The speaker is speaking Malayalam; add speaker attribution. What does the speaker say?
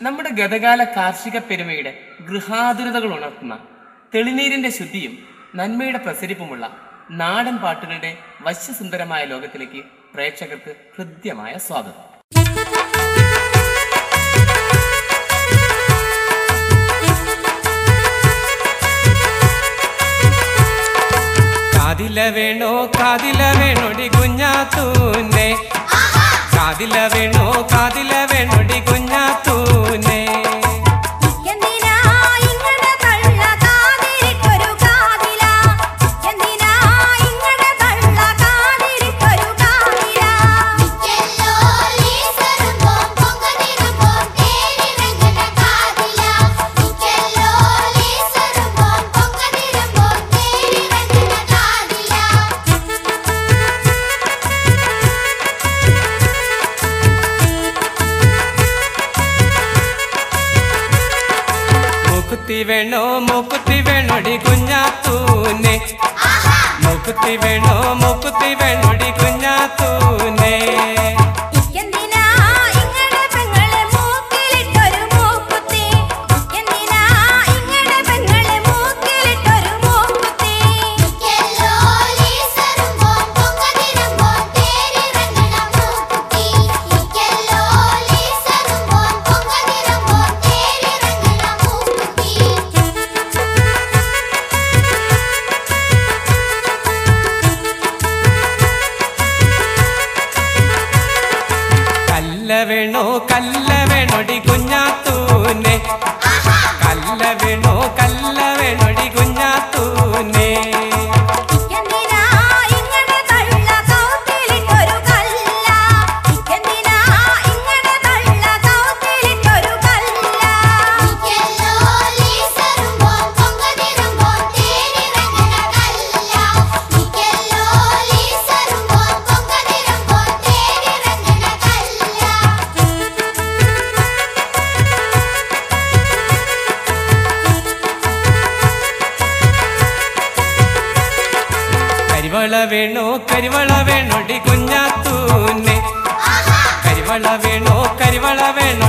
Speaker 1: നമ്മുടെ ഗതകാല കാർഷിക പെരുമയുടെ ഗൃഹാതുരതകൾ ഉണർത്തുന്ന തെളിനീരിന്റെ ശുദ്ധിയും നന്മയുടെ പ്രസരിപ്പുമുള്ള നാടൻ പാട്ടുകളുടെ വശ്യസുന്ദരമായ ലോകത്തിലേക്ക് പ്രേക്ഷകർക്ക് ഹൃദ്യമായ സ്വാഗതം.
Speaker 2: കാതില വേണോ കാതില വേണോടി കുഞ്ഞാത്തൂന്നെ കാതില വേണോ വേണോ മൂക്കുത്തി വേണോടി കുഞ്ഞാത്തൂനെ മൂക്കുത്തി വേണോ മൂക്കുത്തി വേണോടി കുഞ്ഞാത്തൂനെ കല്ല വേണോ കല്ല വേണോടി കുഞ്ഞാത്തൂനെ. കല്ല വേണോ കല്ല വേണോടി കുഞ്ഞാത്തൂനെ കരിവള വേണോ കരിവള വേണോടി കുഞ്ഞാത്തൂന്നെ കരിവള വേണോ കരിവള വേണോ